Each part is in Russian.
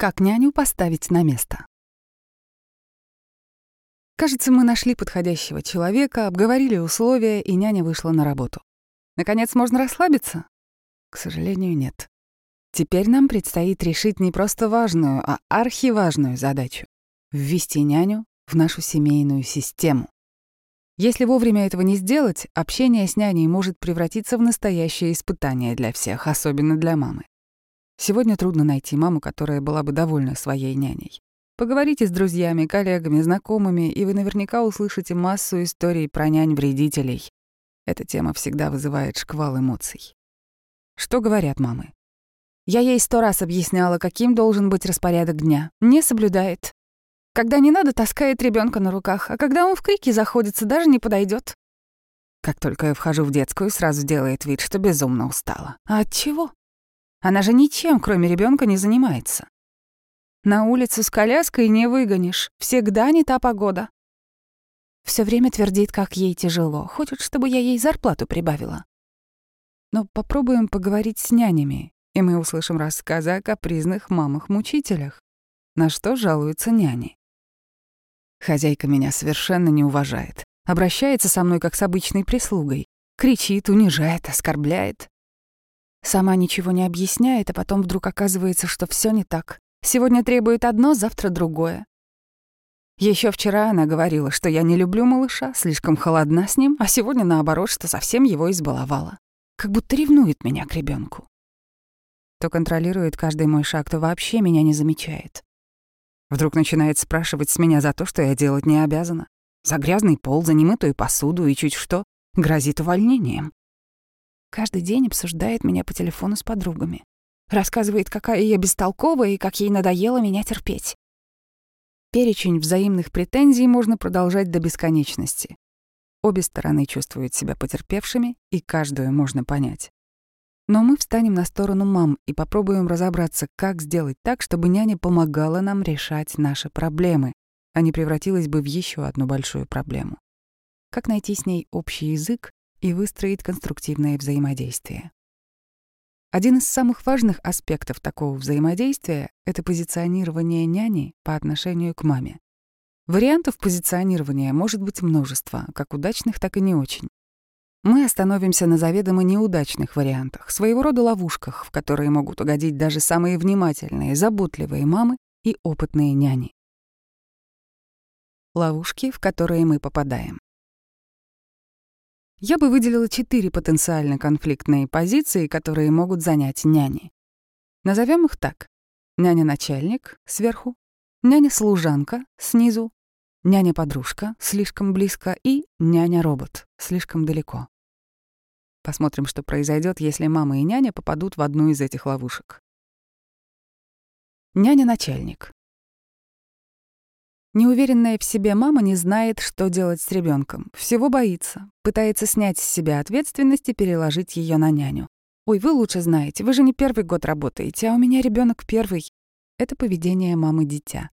Как няню поставить на место? Кажется, мы нашли подходящего человека, обговорили условия, и няня вышла на работу. Наконец можно расслабиться? К сожалению, нет. Теперь нам предстоит решить не просто важную, а архиважную задачу — ввести няню в нашу семейную систему. Если вовремя этого не сделать, общение с няней может превратиться в настоящее испытание для всех, особенно для мамы. Сегодня трудно найти маму, которая была бы довольна своей няней. Поговорите с друзьями, коллегами, знакомыми, и вы наверняка услышите массу историй про нянь-вредителей. Эта тема всегда вызывает шквал эмоций. Что говорят мамы? Я ей сто раз объясняла, каким должен быть распорядок дня. Не соблюдает. Когда не надо, таскает ребенка на руках, а когда он в крики заходится, даже не подойдет. Как только я вхожу в детскую, сразу делает вид, что безумно устала. А от чего? Она же ничем, кроме ребенка, не занимается. На улицу с коляской не выгонишь, всегда не та погода. Все время твердит, как ей тяжело, хочет, чтобы я ей зарплату прибавила. Но попробуем поговорить с нянями, и мы услышим рассказы о капризных мамах-мучителях. На что жалуются няни? Хозяйка меня совершенно не уважает. Обращается со мной как с обычной прислугой. Кричит, унижает, оскорбляет. Сама ничего не объясняет, а потом вдруг оказывается, что все не так. Сегодня требует одно, завтра другое. Еще вчера она говорила, что я не люблю малыша, слишком холодна с ним, а сегодня наоборот, что совсем его избаловала. Как будто ревнует меня к ребенку. То контролирует каждый мой шаг, то вообще меня не замечает. Вдруг начинает спрашивать с меня за то, что я делать не обязана. За грязный пол, за немытую посуду и чуть что грозит увольнением. Каждый день обсуждает меня по телефону с подругами. Рассказывает, какая я бестолковая и как ей надоело меня терпеть. Перечень взаимных претензий можно продолжать до бесконечности. Обе стороны чувствуют себя потерпевшими, и каждую можно понять. Но мы встанем на сторону мам и попробуем разобраться, как сделать так, чтобы няня помогала нам решать наши проблемы, а не превратилась бы в еще одну большую проблему. Как найти с ней общий язык и выстроить конструктивное взаимодействие. Один из самых важных аспектов такого взаимодействия — это позиционирование няни по отношению к маме. Вариантов позиционирования может быть множество, как удачных, так и не очень. Мы остановимся на заведомо неудачных вариантах, своего рода ловушках, в которые могут угодить даже самые внимательные, заботливые мамы и опытные няни. Ловушки, в которые мы попадаем. Я бы выделила четыре потенциально конфликтные позиции, которые могут занять няни. Назовем их так. Няня-начальник — сверху, няня-служанка — снизу, няня-подружка — слишком близко и няня-робот — слишком далеко. Посмотрим, что произойдет, если мама и няня попадут в одну из этих ловушек. Няня-начальник. Неуверенная в себе мама не знает, что делать с ребенком, всего боится, пытается снять с себя ответственность и переложить ее на няню. «Ой, вы лучше знаете, вы же не первый год работаете, а у меня ребенок первый». Это поведение мамы-дитя.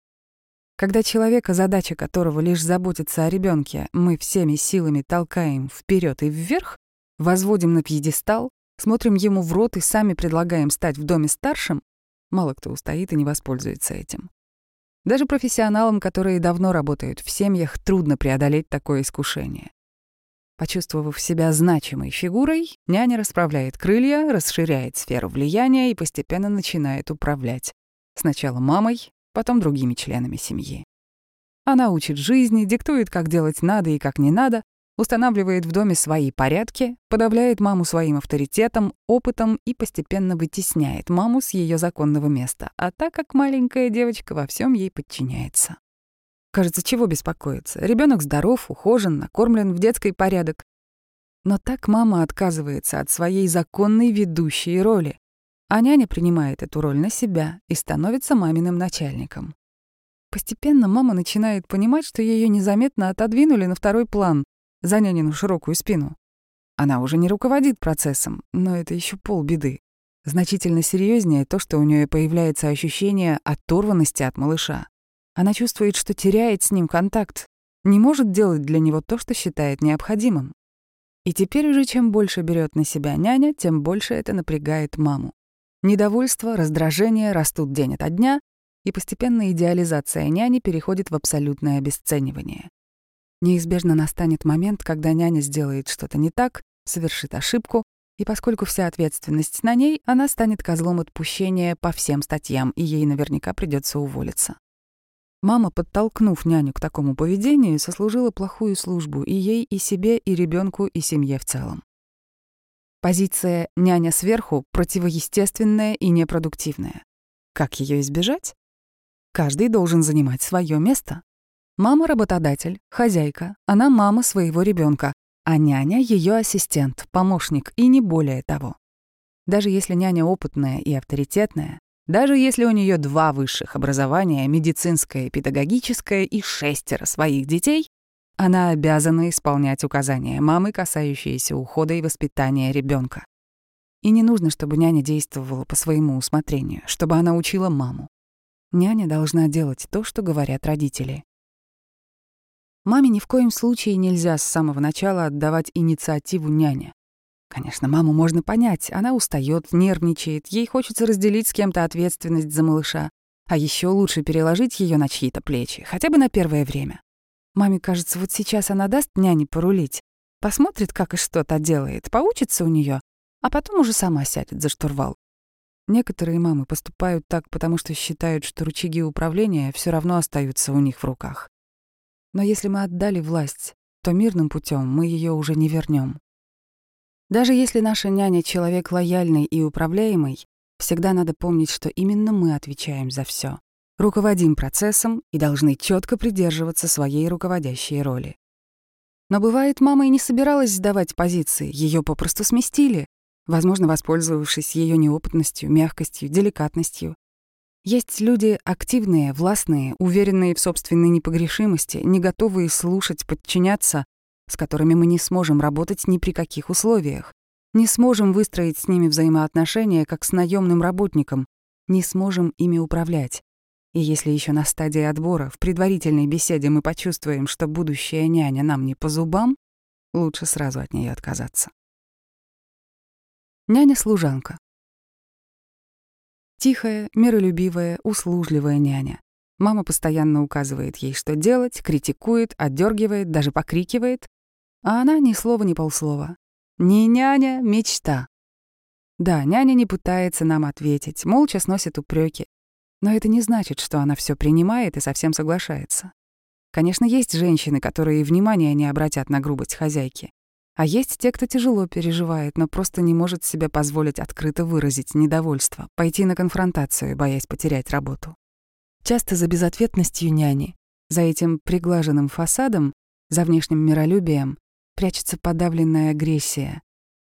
Когда человека, задача которого лишь заботиться о ребенке, мы всеми силами толкаем вперед и вверх, возводим на пьедестал, смотрим ему в рот и сами предлагаем стать в доме старшим, мало кто устоит и не воспользуется этим. Даже профессионалам, которые давно работают в семьях, трудно преодолеть такое искушение. Почувствовав себя значимой фигурой, няня расправляет крылья, расширяет сферу влияния и постепенно начинает управлять. Сначала мамой, потом другими членами семьи. Она учит жизни, диктует, как делать надо и как не надо, устанавливает в доме свои порядки, подавляет маму своим авторитетом, опытом и постепенно вытесняет маму с ее законного места, а так как маленькая девочка во всем ей подчиняется. Кажется, чего беспокоиться? Ребенок здоров, ухожен, накормлен в детской порядок. Но так мама отказывается от своей законной ведущей роли, а няня принимает эту роль на себя и становится маминым начальником. Постепенно мама начинает понимать, что ее незаметно отодвинули на второй план, за нянину широкую спину. Она уже не руководит процессом, но это еще полбеды. Значительно серьезнее то, что у нее появляется ощущение оторванности от малыша. Она чувствует, что теряет с ним контакт, не может делать для него то, что считает необходимым. И теперь уже чем больше берет на себя няня, тем больше это напрягает маму. Недовольство, раздражение растут день ото дня, и постепенно идеализация няни переходит в абсолютное обесценивание. Неизбежно настанет момент, когда няня сделает что-то не так, совершит ошибку, и поскольку вся ответственность на ней, она станет козлом отпущения по всем статьям, и ей наверняка придется уволиться. Мама, подтолкнув няню к такому поведению, сослужила плохую службу и ей, и себе, и ребенку, и семье в целом. Позиция «няня сверху» противоестественная и непродуктивная. Как ее избежать? Каждый должен занимать свое место. Мама — работодатель, хозяйка, она мама своего ребенка, а няня — ее ассистент, помощник и не более того. Даже если няня опытная и авторитетная, даже если у нее два высших образования, медицинское и педагогическое, и шестеро своих детей, она обязана исполнять указания мамы, касающиеся ухода и воспитания ребенка. И не нужно, чтобы няня действовала по своему усмотрению, чтобы она учила маму. Няня должна делать то, что говорят родители. Маме ни в коем случае нельзя с самого начала отдавать инициативу няне. Конечно, маму можно понять. Она устает, нервничает, ей хочется разделить с кем-то ответственность за малыша. А еще лучше переложить ее на чьи-то плечи, хотя бы на первое время. Маме кажется, вот сейчас она даст няне порулить, посмотрит, как и что то делает, поучится у нее, а потом уже сама сядет за штурвал. Некоторые мамы поступают так, потому что считают, что рычаги управления все равно остаются у них в руках. Но если мы отдали власть, то мирным путем мы ее уже не вернем. Даже если наша няня — человек лояльный и управляемый, всегда надо помнить, что именно мы отвечаем за все, руководим процессом и должны четко придерживаться своей руководящей роли. Но бывает, мама и не собиралась сдавать позиции, ее попросту сместили, возможно, воспользовавшись ее неопытностью, мягкостью, деликатностью. Есть люди активные, властные, уверенные в собственной непогрешимости, не готовые слушать, подчиняться, с которыми мы не сможем работать ни при каких условиях, не сможем выстроить с ними взаимоотношения, как с наемным работником, не сможем ими управлять. И если еще на стадии отбора, в предварительной беседе мы почувствуем, что будущая няня нам не по зубам, лучше сразу от нее отказаться. Няня-служанка. Тихая, миролюбивая, услужливая няня. Мама постоянно указывает ей, что делать, критикует, отдергивает, даже покрикивает, а она ни слова, ни полслова. Не няня, мечта. Да, няня не пытается нам ответить, молча сносит упреки. Но это не значит, что она все принимает и совсем соглашается. Конечно, есть женщины, которые внимания не обратят на грубость хозяйки. А есть те, кто тяжело переживает, но просто не может себе позволить открыто выразить недовольство, пойти на конфронтацию, боясь потерять работу. Часто за безответностью няни, за этим приглаженным фасадом, за внешним миролюбием прячется подавленная агрессия.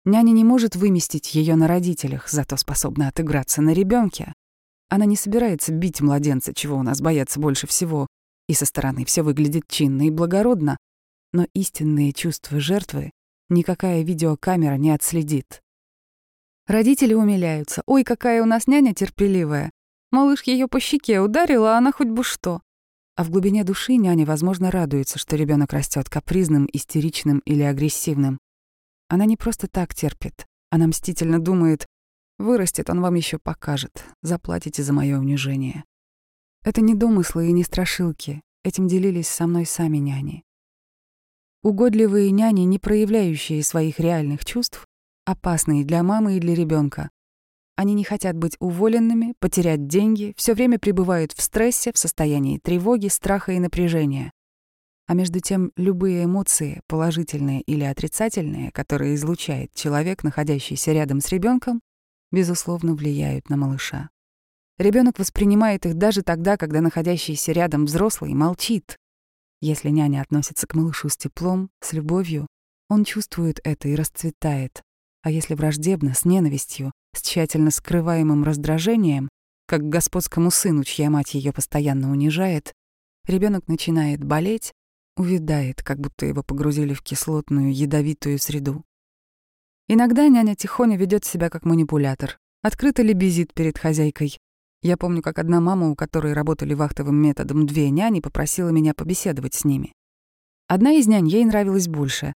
Няня не может выместить ее на родителях, зато способна отыграться на ребенке. Она не собирается бить младенца, чего у нас боятся больше всего, и со стороны все выглядит чинно и благородно, но истинные чувства жертвы никакая видеокамера не отследит. Родители умиляются. «Ой, какая у нас няня терпеливая! Малыш ее по щеке ударила, а она хоть бы что!» А в глубине души няня, возможно, радуется, что ребенок растет капризным, истеричным или агрессивным. Она не просто так терпит. Она мстительно думает, вырастет, он вам еще покажет, заплатите за мое унижение. Это не домыслы и не страшилки. Этим делились со мной сами няни. Угодливые няни, не проявляющие своих реальных чувств, опасные для мамы и для ребенка, они не хотят быть уволенными, потерять деньги, все время пребывают в стрессе, в состоянии тревоги, страха и напряжения. А между тем, любые эмоции, положительные или отрицательные, которые излучает человек, находящийся рядом с ребенком, безусловно, влияют на малыша. Ребенок воспринимает их даже тогда, когда находящийся рядом взрослый молчит. Если няня относится к малышу с теплом, с любовью, он чувствует это и расцветает. А если враждебно, с ненавистью, с тщательно скрываемым раздражением, как господскому сыну, чья мать ее постоянно унижает, ребенок начинает болеть, увядает, как будто его погрузили в кислотную, ядовитую среду. Иногда няня тихоня ведет себя как манипулятор, открыто лебезит перед хозяйкой. Я помню, как одна мама, у которой работали вахтовым методом две няни, попросила меня побеседовать с ними. Одна из нянь ей нравилась больше,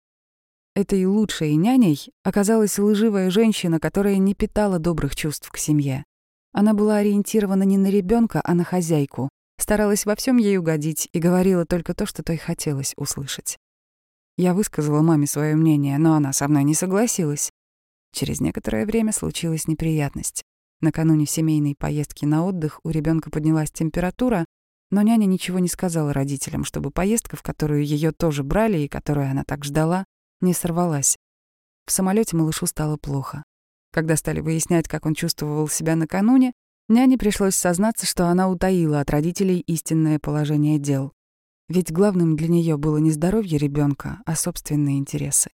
Этой лучшей няней оказалась лживая женщина, которая не питала добрых чувств к семье. Она была ориентирована не на ребенка, а на хозяйку, старалась во всем ей угодить и говорила только то, что той хотелось услышать. Я высказала маме свое мнение, но она со мной не согласилась. Через некоторое время случилась неприятность. Накануне семейной поездки на отдых у ребенка поднялась температура, но няня ничего не сказала родителям, чтобы поездка, в которую ее тоже брали и которую она так ждала, не сорвалась. В самолете малышу стало плохо. Когда стали выяснять, как он чувствовал себя накануне, няне пришлось сознаться, что она утаила от родителей истинное положение дел. Ведь главным для нее было не здоровье ребенка, а собственные интересы.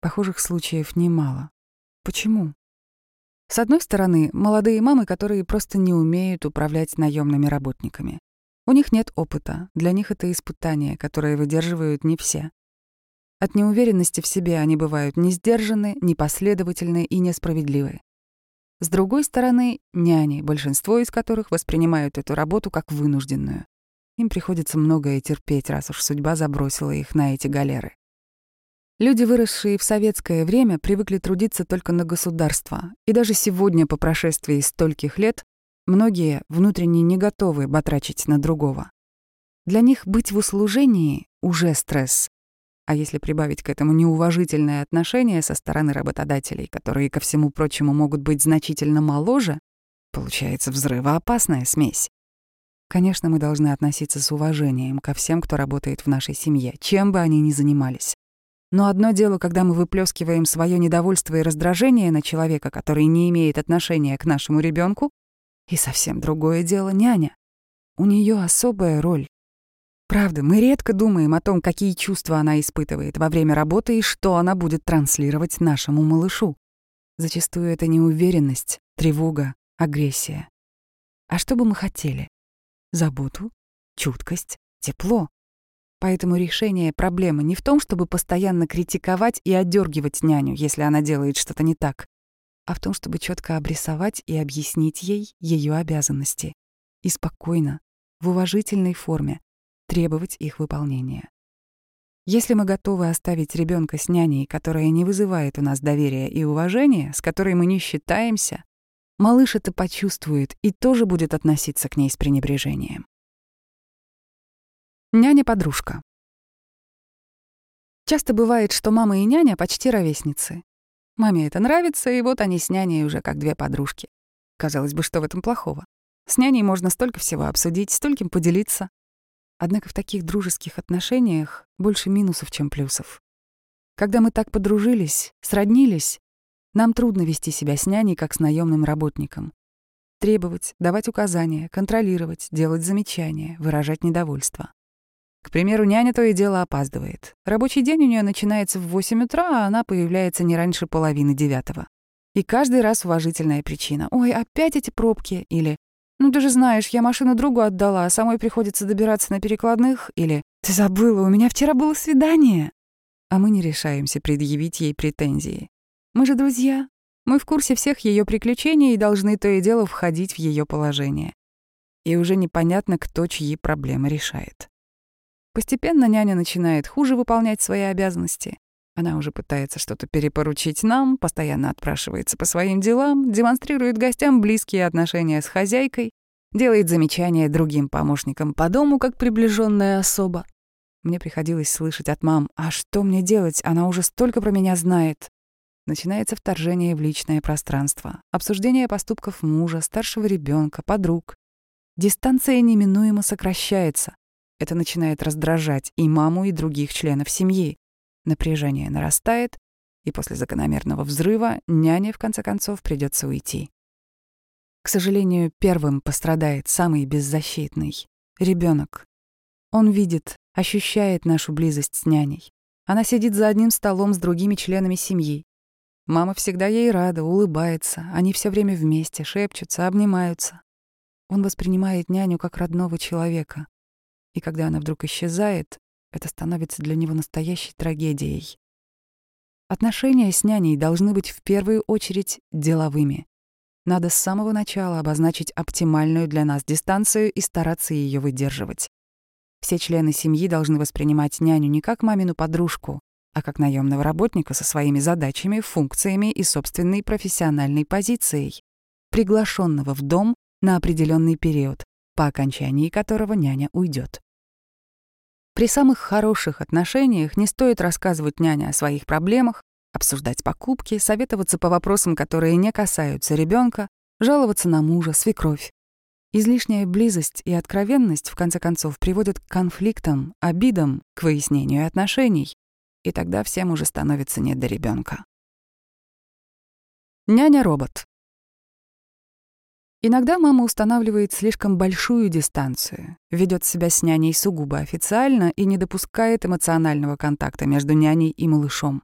Похожих случаев немало. Почему? С одной стороны, молодые мамы, которые просто не умеют управлять наемными работниками. У них нет опыта, для них это испытания, которые выдерживают не все. От неуверенности в себе они бывают несдержаны, непоследовательны и несправедливы. С другой стороны, няни, большинство из которых воспринимают эту работу как вынужденную. Им приходится многое терпеть, раз уж судьба забросила их на эти галеры. Люди, выросшие в советское время, привыкли трудиться только на государство, и даже сегодня, по прошествии стольких лет, Многие внутренне не готовы батрачить на другого. Для них быть в услужении — уже стресс. А если прибавить к этому неуважительное отношение со стороны работодателей, которые, ко всему прочему, могут быть значительно моложе, получается взрывоопасная смесь. Конечно, мы должны относиться с уважением ко всем, кто работает в нашей семье, чем бы они ни занимались. Но одно дело, когда мы выплескиваем свое недовольство и раздражение на человека, который не имеет отношения к нашему ребенку, и совсем другое дело няня. У нее особая роль. Правда, мы редко думаем о том, какие чувства она испытывает во время работы и что она будет транслировать нашему малышу. Зачастую это неуверенность, тревога, агрессия. А что бы мы хотели? Заботу, чуткость, тепло. Поэтому решение проблемы не в том, чтобы постоянно критиковать и отдергивать няню, если она делает что-то не так, а в том, чтобы четко обрисовать и объяснить ей ее обязанности. И спокойно, в уважительной форме, требовать их выполнения. Если мы готовы оставить ребенка с няней, которая не вызывает у нас доверия и уважения, с которой мы не считаемся, малыш это почувствует и тоже будет относиться к ней с пренебрежением. Няня-подружка. Часто бывает, что мама и няня почти ровесницы. Маме это нравится, и вот они с няней уже как две подружки. Казалось бы, что в этом плохого? С няней можно столько всего обсудить, стольким поделиться. Однако в таких дружеских отношениях больше минусов, чем плюсов. Когда мы так подружились, сроднились, нам трудно вести себя с няней, как с наемным работником. Требовать, давать указания, контролировать, делать замечания, выражать недовольство. К примеру, няня то и дело опаздывает. Рабочий день у нее начинается в 8 утра, а она появляется не раньше половины девятого. И каждый раз уважительная причина. «Ой, опять эти пробки» или «Ну ты же знаешь, я машину другу отдала, а самой приходится добираться на перекладных» или «Ты забыла, у меня вчера было свидание». А мы не решаемся предъявить ей претензии. Мы же друзья. Мы в курсе всех ее приключений и должны то и дело входить в ее положение. И уже непонятно, кто чьи проблемы решает. Постепенно няня начинает хуже выполнять свои обязанности. Она уже пытается что-то перепоручить нам, постоянно отпрашивается по своим делам, демонстрирует гостям близкие отношения с хозяйкой, делает замечания другим помощникам по дому как приближенная особа. Мне приходилось слышать от мам, а что мне делать, она уже столько про меня знает. Начинается вторжение в личное пространство, обсуждение поступков мужа, старшего ребенка, подруг. Дистанция неминуемо сокращается, это начинает раздражать и маму, и других членов семьи. Напряжение нарастает, и после закономерного взрыва няне, в конце концов, придется уйти. К сожалению, первым пострадает самый беззащитный — ребенок. Он видит, ощущает нашу близость с няней. Она сидит за одним столом с другими членами семьи. Мама всегда ей рада, улыбается, они все время вместе, шепчутся, обнимаются. Он воспринимает няню как родного человека, и когда она вдруг исчезает, это становится для него настоящей трагедией. Отношения с няней должны быть в первую очередь деловыми. Надо с самого начала обозначить оптимальную для нас дистанцию и стараться ее выдерживать. Все члены семьи должны воспринимать няню не как мамину подружку, а как наемного работника со своими задачами, функциями и собственной профессиональной позицией. приглашенного в дом на определенный период, по окончании которого няня уйдет. При самых хороших отношениях не стоит рассказывать няне о своих проблемах, обсуждать покупки, советоваться по вопросам, которые не касаются ребенка, жаловаться на мужа, свекровь. Излишняя близость и откровенность, в конце концов, приводят к конфликтам, обидам, к выяснению отношений. И тогда всем уже становится не до ребенка. Няня-робот. Иногда мама устанавливает слишком большую дистанцию, ведет себя с няней сугубо официально и не допускает эмоционального контакта между няней и малышом.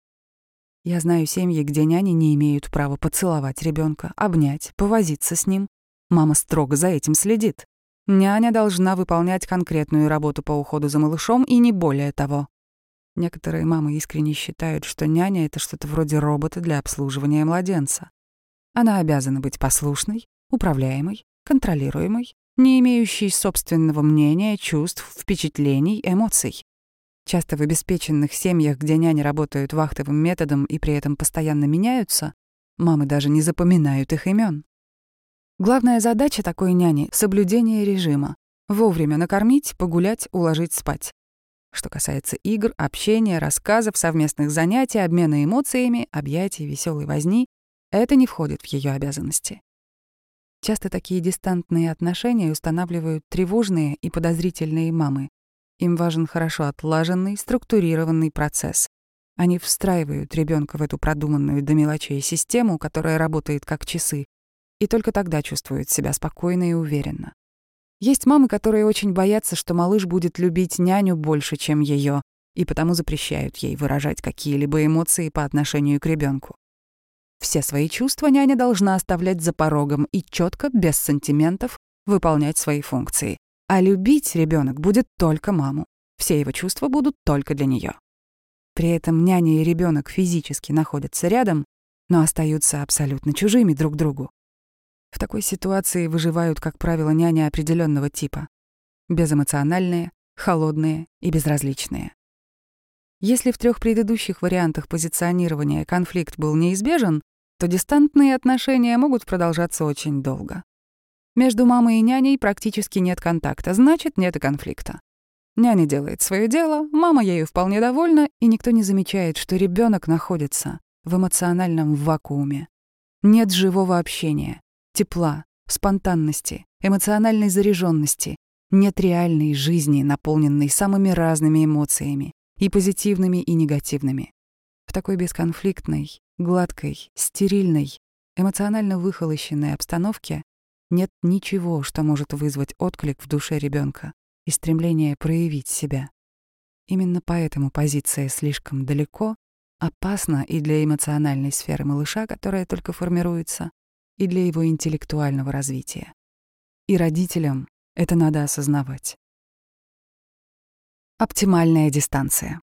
Я знаю семьи, где няни не имеют права поцеловать ребенка, обнять, повозиться с ним. Мама строго за этим следит. Няня должна выполнять конкретную работу по уходу за малышом и не более того. Некоторые мамы искренне считают, что няня — это что-то вроде робота для обслуживания младенца. Она обязана быть послушной, управляемой, контролируемой, не имеющей собственного мнения, чувств, впечатлений, эмоций. Часто в обеспеченных семьях, где няни работают вахтовым методом и при этом постоянно меняются, мамы даже не запоминают их имен. Главная задача такой няни — соблюдение режима. Вовремя накормить, погулять, уложить спать. Что касается игр, общения, рассказов, совместных занятий, обмена эмоциями, объятий, веселой возни, это не входит в ее обязанности. Часто такие дистантные отношения устанавливают тревожные и подозрительные мамы. Им важен хорошо отлаженный, структурированный процесс. Они встраивают ребенка в эту продуманную до мелочей систему, которая работает как часы, и только тогда чувствуют себя спокойно и уверенно. Есть мамы, которые очень боятся, что малыш будет любить няню больше, чем ее, и потому запрещают ей выражать какие-либо эмоции по отношению к ребенку. Все свои чувства няня должна оставлять за порогом и четко, без сантиментов, выполнять свои функции. А любить ребенок будет только маму. Все его чувства будут только для нее. При этом няня и ребенок физически находятся рядом, но остаются абсолютно чужими друг другу. В такой ситуации выживают, как правило, няни определенного типа. Безэмоциональные, холодные и безразличные. Если в трех предыдущих вариантах позиционирования конфликт был неизбежен, то дистантные отношения могут продолжаться очень долго. Между мамой и няней практически нет контакта, значит, нет и конфликта. Няня делает свое дело, мама ею вполне довольна, и никто не замечает, что ребенок находится в эмоциональном вакууме. Нет живого общения, тепла, спонтанности, эмоциональной заряженности, нет реальной жизни, наполненной самыми разными эмоциями, и позитивными, и негативными. В такой бесконфликтной, гладкой, стерильной, эмоционально выхолощенной обстановке нет ничего, что может вызвать отклик в душе ребенка и стремление проявить себя. Именно поэтому позиция слишком далеко опасна и для эмоциональной сферы малыша, которая только формируется, и для его интеллектуального развития. И родителям это надо осознавать. Оптимальная дистанция.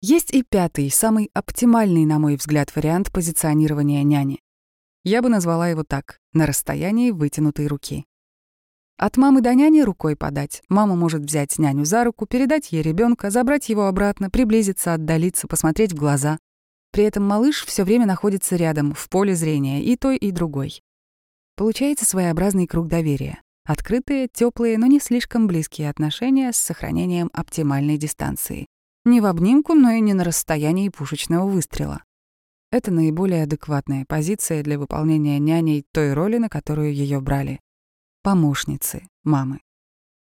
Есть и пятый, самый оптимальный, на мой взгляд, вариант позиционирования няни. Я бы назвала его так — на расстоянии вытянутой руки. От мамы до няни рукой подать. Мама может взять няню за руку, передать ей ребенка, забрать его обратно, приблизиться, отдалиться, посмотреть в глаза. При этом малыш все время находится рядом, в поле зрения, и той, и другой. Получается своеобразный круг доверия. Открытые, теплые, но не слишком близкие отношения с сохранением оптимальной дистанции. Не в обнимку, но и не на расстоянии пушечного выстрела. Это наиболее адекватная позиция для выполнения няней той роли, на которую ее брали. Помощницы, мамы.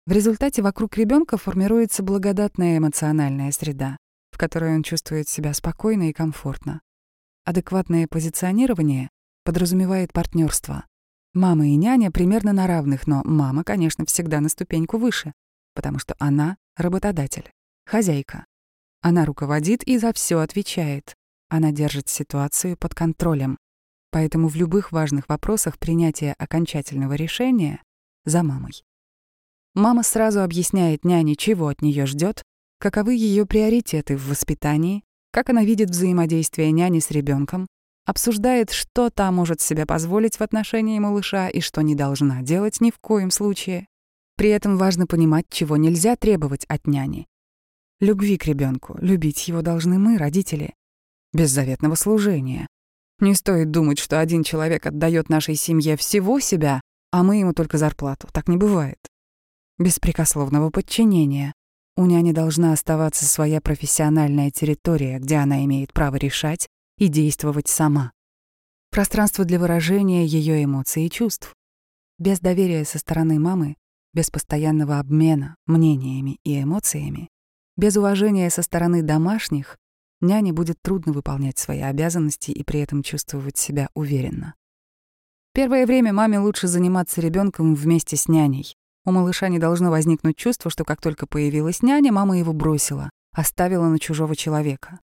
В результате вокруг ребенка формируется благодатная эмоциональная среда, в которой он чувствует себя спокойно и комфортно. Адекватное позиционирование подразумевает партнерство, Мама и няня примерно на равных, но мама, конечно, всегда на ступеньку выше, потому что она — работодатель, хозяйка. Она руководит и за все отвечает. Она держит ситуацию под контролем. Поэтому в любых важных вопросах принятия окончательного решения за мамой. Мама сразу объясняет няне, чего от нее ждет, каковы ее приоритеты в воспитании, как она видит взаимодействие няни с ребенком, обсуждает, что та может себе позволить в отношении малыша и что не должна делать ни в коем случае. При этом важно понимать, чего нельзя требовать от няни. Любви к ребенку, любить его должны мы, родители. Беззаветного служения. Не стоит думать, что один человек отдает нашей семье всего себя, а мы ему только зарплату. Так не бывает. Беспрекословного подчинения. У няни должна оставаться своя профессиональная территория, где она имеет право решать и действовать сама. Пространство для выражения ее эмоций и чувств. Без доверия со стороны мамы, без постоянного обмена мнениями и эмоциями, без уважения со стороны домашних, няне будет трудно выполнять свои обязанности и при этом чувствовать себя уверенно. Первое время маме лучше заниматься ребенком вместе с няней. У малыша не должно возникнуть чувство, что как только появилась няня, мама его бросила, оставила на чужого человека.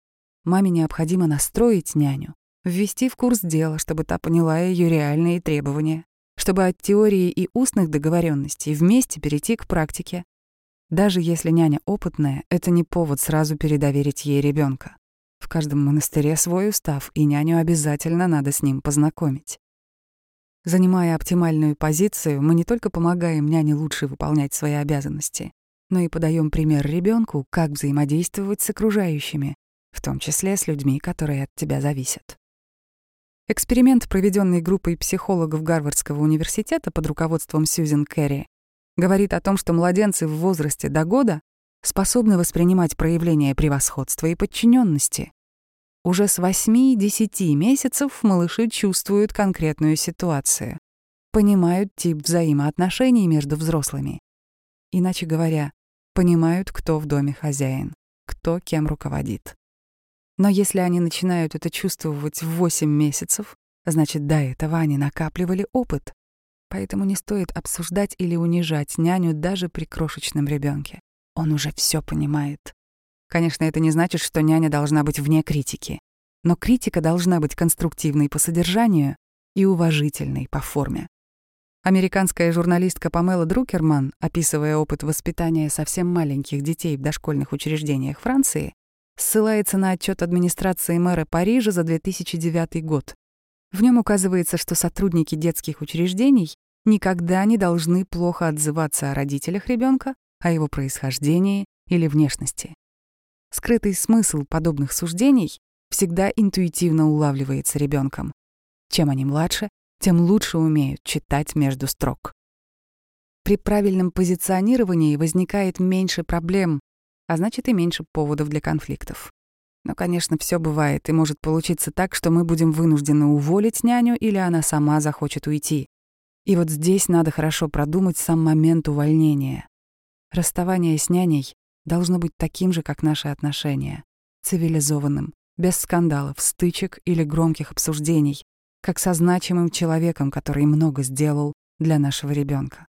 Маме необходимо настроить няню, ввести в курс дела, чтобы та поняла ее реальные требования, чтобы от теории и устных договоренностей вместе перейти к практике, даже если няня опытная, это не повод сразу передоверить ей ребенка. В каждом монастыре свой устав, и няню обязательно надо с ним познакомить. Занимая оптимальную позицию, мы не только помогаем няне лучше выполнять свои обязанности, но и подаем пример ребенку, как взаимодействовать с окружающими, в том числе с людьми, которые от тебя зависят. Эксперимент, проведенный группой психологов Гарвардского университета под руководством Сьюзен Керри, говорит о том, что младенцы в возрасте до года способны воспринимать проявления превосходства и подчиненности. Уже с 8-10 месяцев малыши чувствуют конкретную ситуацию, понимают тип взаимоотношений между взрослыми. Иначе говоря, понимают, кто в доме хозяин, кто кем руководит. Но если они начинают это чувствовать в 8 месяцев, значит, до этого они накапливали опыт, Поэтому не стоит обсуждать или унижать няню даже при крошечном ребенке. Он уже все понимает. Конечно, это не значит, что няня должна быть вне критики. Но критика должна быть конструктивной по содержанию и уважительной по форме. Американская журналистка Памела Друкерман, описывая опыт воспитания совсем маленьких детей в дошкольных учреждениях Франции, ссылается на отчет администрации мэра Парижа за 2009 год, в нем указывается, что сотрудники детских учреждений никогда не должны плохо отзываться о родителях ребенка, о его происхождении или внешности. Скрытый смысл подобных суждений всегда интуитивно улавливается ребенком. Чем они младше, тем лучше умеют читать между строк. При правильном позиционировании возникает меньше проблем, а значит и меньше поводов для конфликтов. Но, конечно, все бывает, и может получиться так, что мы будем вынуждены уволить няню или она сама захочет уйти. И вот здесь надо хорошо продумать сам момент увольнения. Расставание с няней должно быть таким же, как наши отношения. Цивилизованным, без скандалов, стычек или громких обсуждений, как со значимым человеком, который много сделал для нашего ребенка.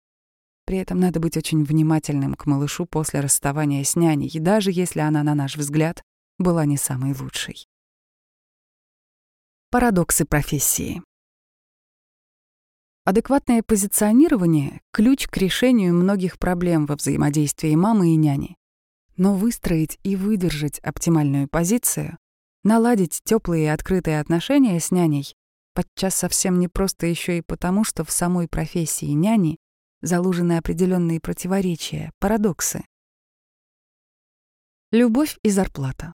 При этом надо быть очень внимательным к малышу после расставания с няней, даже если она, на наш взгляд, была не самой лучшей. Парадоксы профессии. Адекватное позиционирование — ключ к решению многих проблем во взаимодействии мамы и няни. Но выстроить и выдержать оптимальную позицию, наладить теплые и открытые отношения с няней подчас совсем не просто еще и потому, что в самой профессии няни заложены определенные противоречия, парадоксы. Любовь и зарплата.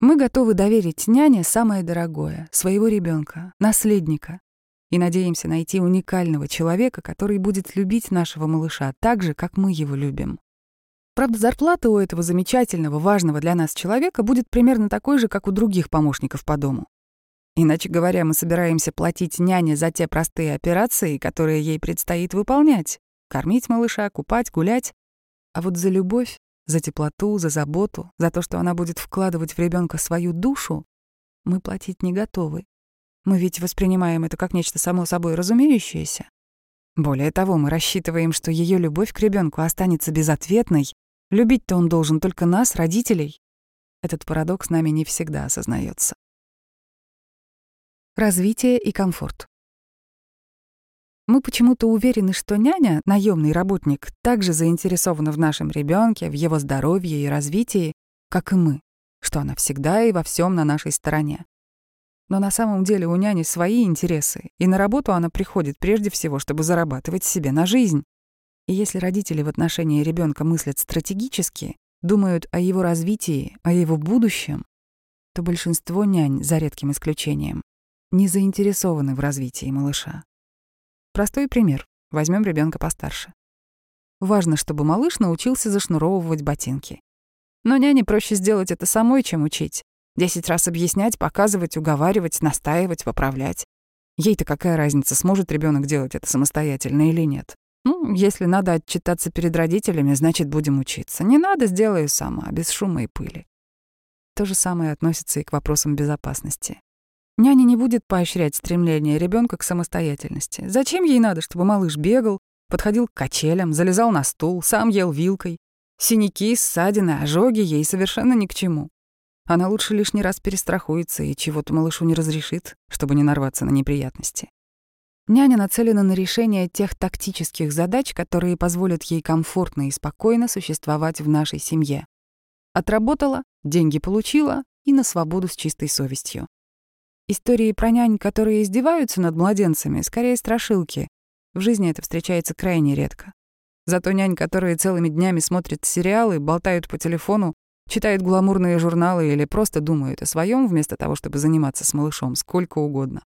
Мы готовы доверить няне самое дорогое — своего ребенка, наследника, и надеемся найти уникального человека, который будет любить нашего малыша так же, как мы его любим. Правда, зарплата у этого замечательного, важного для нас человека будет примерно такой же, как у других помощников по дому. Иначе говоря, мы собираемся платить няне за те простые операции, которые ей предстоит выполнять — кормить малыша, купать, гулять. А вот за любовь за теплоту, за заботу, за то, что она будет вкладывать в ребенка свою душу, мы платить не готовы. Мы ведь воспринимаем это как нечто само собой разумеющееся. Более того, мы рассчитываем, что ее любовь к ребенку останется безответной. Любить-то он должен только нас, родителей. Этот парадокс нами не всегда осознается. Развитие и комфорт. Мы почему-то уверены, что няня, наемный работник, также заинтересована в нашем ребенке, в его здоровье и развитии, как и мы, что она всегда и во всем на нашей стороне. Но на самом деле у няни свои интересы, и на работу она приходит прежде всего, чтобы зарабатывать себе на жизнь. И если родители в отношении ребенка мыслят стратегически, думают о его развитии, о его будущем, что большинство нянь, за редким исключением, не заинтересованы в развитии малыша. Простой пример. Возьмем ребенка постарше. Важно, чтобы малыш научился зашнуровывать ботинки. Но няне проще сделать это самой, чем учить. Десять раз объяснять, показывать, уговаривать, настаивать, поправлять. Ей-то какая разница, сможет ребенок делать это самостоятельно или нет. Ну, если надо отчитаться перед родителями, значит, будем учиться. Не надо, сделаю сама, без шума и пыли. То же самое относится и к вопросам безопасности. Няня не будет поощрять стремление ребенка к самостоятельности. Зачем ей надо, чтобы малыш бегал, подходил к качелям, залезал на стул, сам ел вилкой? Синяки, ссадины, ожоги ей совершенно ни к чему. Она лучше лишний раз перестрахуется и чего-то малышу не разрешит, чтобы не нарваться на неприятности. Няня нацелена на решение тех тактических задач, которые позволят ей комфортно и спокойно существовать в нашей семье. Отработала, деньги получила и на свободу с чистой совестью. Истории про нянь, которые издеваются над младенцами, скорее страшилки. В жизни это встречается крайне редко. Зато нянь, которые целыми днями смотрят сериалы, болтают по телефону, читают гламурные журналы или просто думают о своем вместо того, чтобы заниматься с малышом сколько угодно.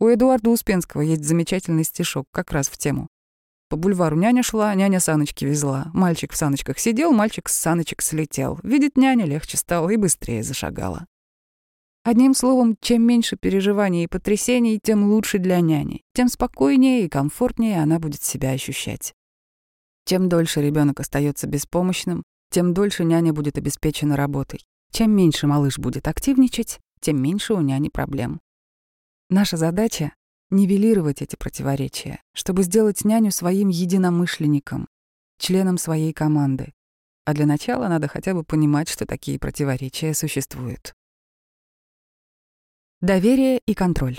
У Эдуарда Успенского есть замечательный стишок как раз в тему. По бульвару няня шла, няня саночки везла. Мальчик в саночках сидел, мальчик с саночек слетел. Видит няня, легче стало и быстрее зашагала. Одним словом, чем меньше переживаний и потрясений, тем лучше для няни, тем спокойнее и комфортнее она будет себя ощущать. Чем дольше ребенок остается беспомощным, тем дольше няня будет обеспечена работой. Чем меньше малыш будет активничать, тем меньше у няни проблем. Наша задача нивелировать эти противоречия, чтобы сделать няню своим единомышленником, членом своей команды. А для начала надо хотя бы понимать, что такие противоречия существуют. Доверие и контроль.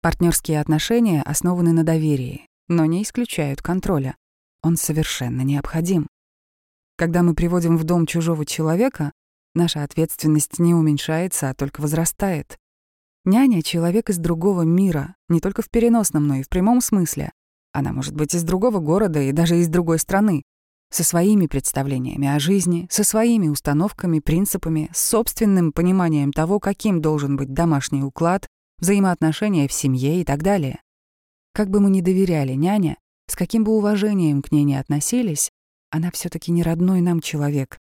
Партнерские отношения основаны на доверии, но не исключают контроля. Он совершенно необходим. Когда мы приводим в дом чужого человека, наша ответственность не уменьшается, а только возрастает. Няня — человек из другого мира, не только в переносном, но и в прямом смысле. Она может быть из другого города и даже из другой страны, со своими представлениями о жизни, со своими установками, принципами, с собственным пониманием того, каким должен быть домашний уклад, взаимоотношения в семье и так далее. Как бы мы ни доверяли няне, с каким бы уважением к ней ни относились, она все таки не родной нам человек.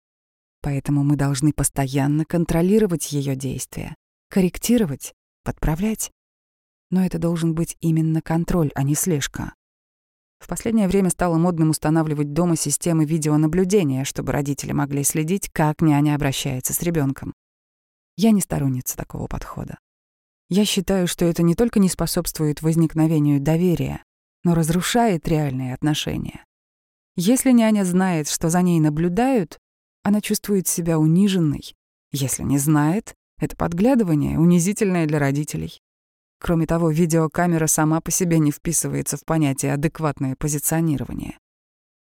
Поэтому мы должны постоянно контролировать ее действия, корректировать подправлять. Но это должен быть именно контроль, а не слежка. В последнее время стало модным устанавливать дома системы видеонаблюдения, чтобы родители могли следить, как няня обращается с ребенком. Я не сторонница такого подхода. Я считаю, что это не только не способствует возникновению доверия, но разрушает реальные отношения. Если няня знает, что за ней наблюдают, она чувствует себя униженной. Если не знает, это подглядывание, унизительное для родителей. Кроме того, видеокамера сама по себе не вписывается в понятие адекватное позиционирование.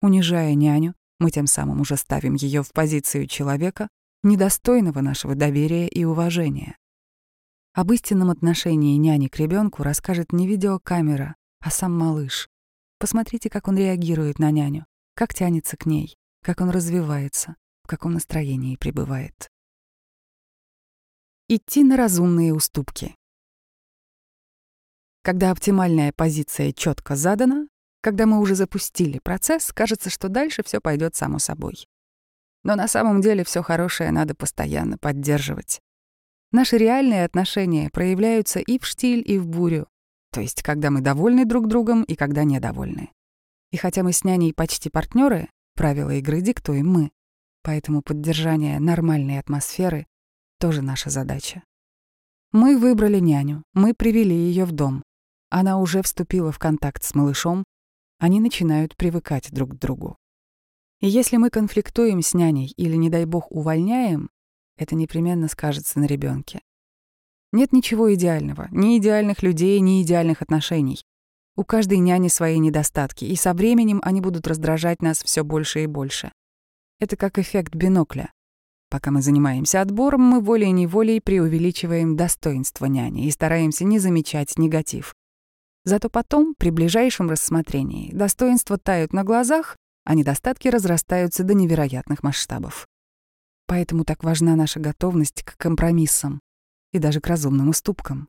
Унижая няню, мы тем самым уже ставим ее в позицию человека, недостойного нашего доверия и уважения. Об истинном отношении няни к ребенку расскажет не видеокамера, а сам малыш. Посмотрите, как он реагирует на няню, как тянется к ней, как он развивается, в каком настроении пребывает. Идти на разумные уступки. Когда оптимальная позиция четко задана, когда мы уже запустили процесс, кажется, что дальше все пойдет само собой. Но на самом деле все хорошее надо постоянно поддерживать. Наши реальные отношения проявляются и в штиль, и в бурю, то есть когда мы довольны друг другом и когда недовольны. И хотя мы с няней почти партнеры, правила игры диктуем мы, поэтому поддержание нормальной атмосферы тоже наша задача. Мы выбрали няню, мы привели ее в дом. Она уже вступила в контакт с малышом, они начинают привыкать друг к другу. И если мы конфликтуем с няней или, не дай бог, увольняем, это непременно скажется на ребенке. Нет ничего идеального, ни идеальных людей, ни идеальных отношений. У каждой няни свои недостатки, и со временем они будут раздражать нас все больше и больше. Это как эффект бинокля. Пока мы занимаемся отбором, мы волей-неволей преувеличиваем достоинство няни и стараемся не замечать негатив. Зато потом, при ближайшем рассмотрении, достоинства тают на глазах, а недостатки разрастаются до невероятных масштабов. Поэтому так важна наша готовность к компромиссам и даже к разумным уступкам.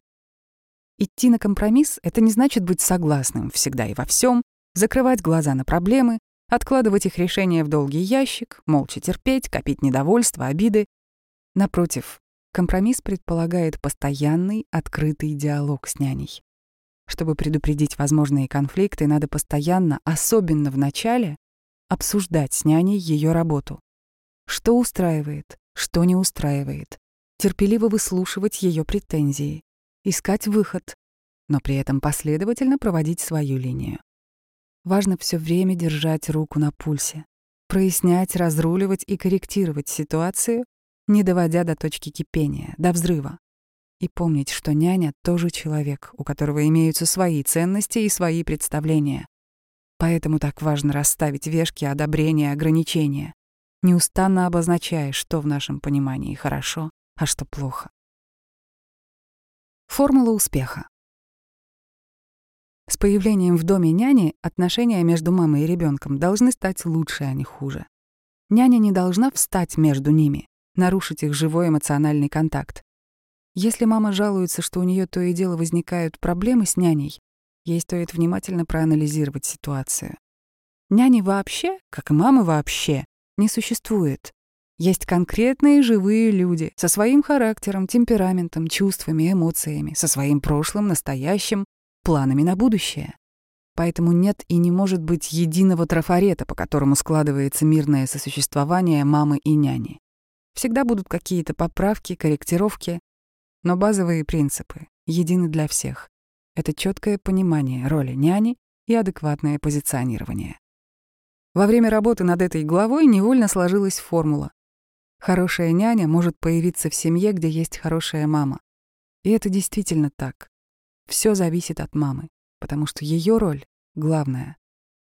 Идти на компромисс — это не значит быть согласным всегда и во всем, закрывать глаза на проблемы, откладывать их решение в долгий ящик, молча терпеть, копить недовольство, обиды. Напротив, компромисс предполагает постоянный, открытый диалог с няней. Чтобы предупредить возможные конфликты, надо постоянно, особенно в начале, обсуждать с няней ее работу. Что устраивает, что не устраивает. Терпеливо выслушивать ее претензии. Искать выход, но при этом последовательно проводить свою линию. Важно все время держать руку на пульсе, прояснять, разруливать и корректировать ситуацию, не доводя до точки кипения, до взрыва. И помнить, что няня тоже человек, у которого имеются свои ценности и свои представления. Поэтому так важно расставить вешки одобрения, ограничения, неустанно обозначая, что в нашем понимании хорошо, а что плохо. Формула успеха. С появлением в доме няни отношения между мамой и ребенком должны стать лучше, а не хуже. Няня не должна встать между ними, нарушить их живой эмоциональный контакт. Если мама жалуется, что у нее то и дело возникают проблемы с няней, ей стоит внимательно проанализировать ситуацию. Няни вообще, как и мамы вообще, не существует. Есть конкретные живые люди со своим характером, темпераментом, чувствами, эмоциями, со своим прошлым, настоящим, планами на будущее. Поэтому нет и не может быть единого трафарета, по которому складывается мирное сосуществование мамы и няни. Всегда будут какие-то поправки, корректировки, но базовые принципы едины для всех. Это четкое понимание роли няни и адекватное позиционирование. Во время работы над этой главой невольно сложилась формула. Хорошая няня может появиться в семье, где есть хорошая мама. И это действительно так. Все зависит от мамы, потому что ее роль главная.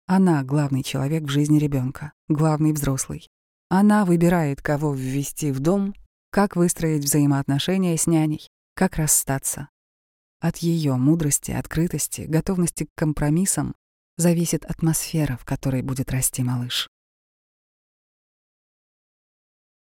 Она главный человек в жизни ребенка, главный взрослый. Она выбирает, кого ввести в дом, как выстроить взаимоотношения с няней, как расстаться. От ее мудрости, открытости, готовности к компромиссам зависит атмосфера, в которой будет расти малыш.